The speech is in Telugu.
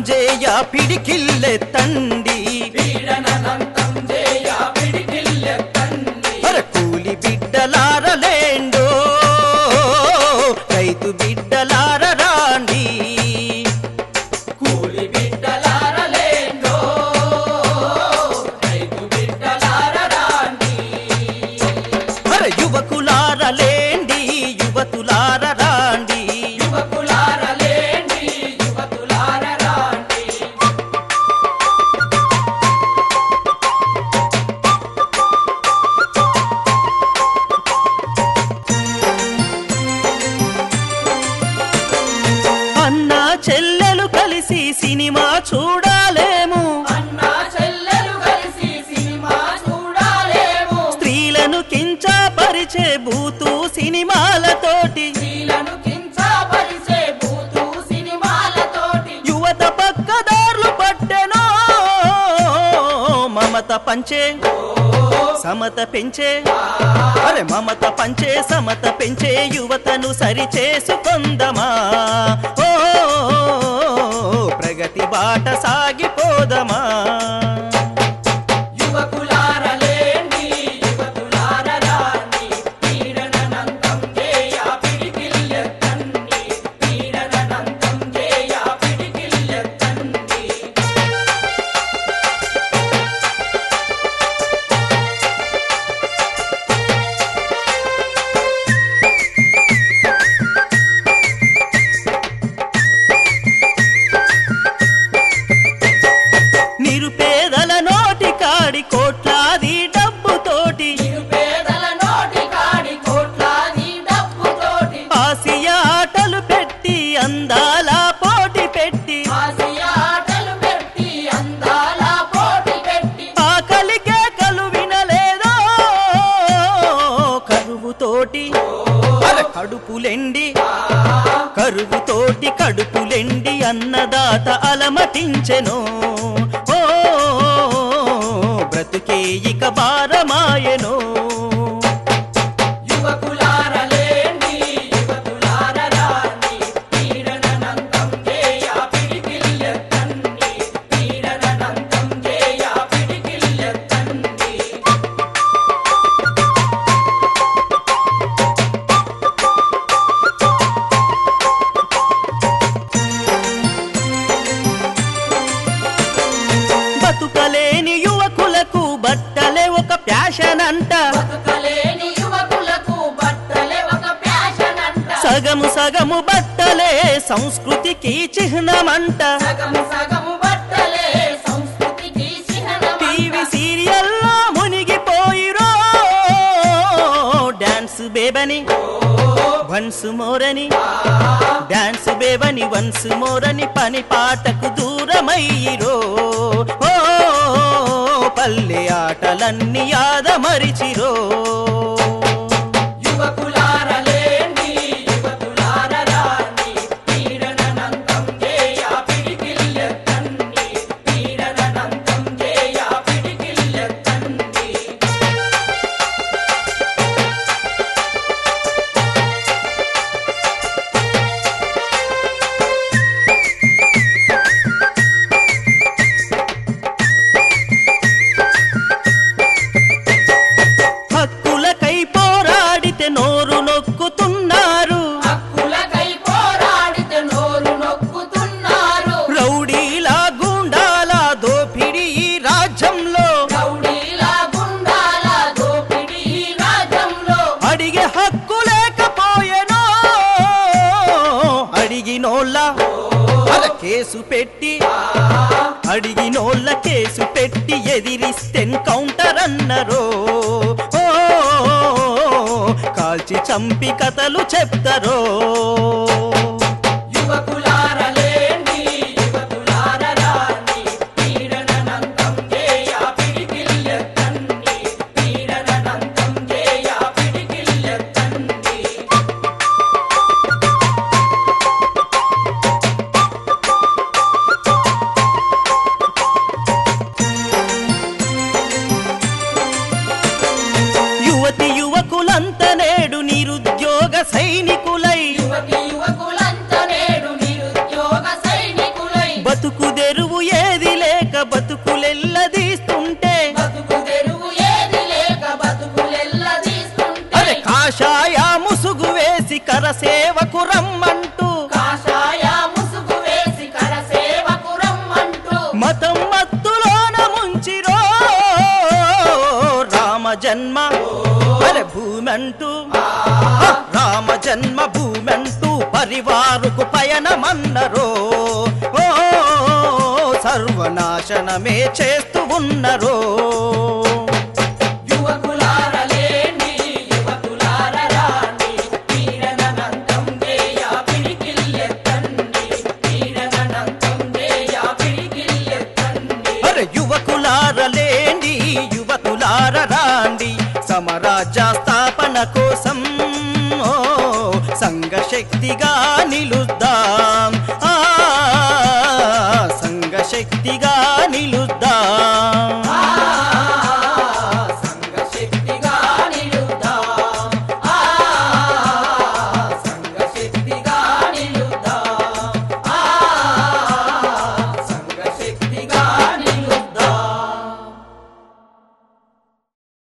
పీడననంతం జేయ పిడికిల్లెత్తండి అన్న చెల్లెలు కలిసి సినిమా చూడాలేము. స్త్రీలను కించపరిచే బూతు సినిమాలతోటి. యువత పక్కదారులు పట్టెనో మమత పంచే. సమత పెంచే అరే మమత పంచే సమత పెంచే యువతను సరి చేసుకొందమా ఓ ప్రగతి బాట సాగిపోదమా? కడుపులెండి. కరువుతోటి కడుపులెండి అన్నదాత అలమతించెను ఓ బ్రతుకే ఇక భారమాయెను. సగము సగము బట్టలే సంస్కృతికి చిహ్నమంట. టీవీ సీరియల్లో మునిగిపోయిరో డాన్స్ బేబని వన్స్ మోరని డాన్స్ బేబని వన్స్ మోరని పని పాటకు దూరమయ్యిరో. ఓ పల్లె ఆటలన్నీ యాదమరిచిరో యువకులారలేండి రాజ్యంలో. అడిగే హక్కు లేకపోయెనో. అడిగినోళ్ళ కేసు పెట్టి అడిగినోళ్ళ కేసు పెట్టి ఎదిరిస్తే కౌంటర్ అన్నరో. కాల్చి చంపి కథలు చెప్తారో. సైనికులై. బతుకు తెరువు ఏది లేక బతుకులెల్లదీస్తుంటే అరే ముసుగు వేసి కరసేవకు రమ్మంటూ. మతం మత్తులోన ముంచిరో. రామ జన్మ. భూమంటూ రామ జన్మ భూమంటూ పరివారుకు పయనమన్నరో ఓ సర్వనాశనమే చేస్తూ ఉన్నరో. నాగశక్తిగా నిలుద్దాం.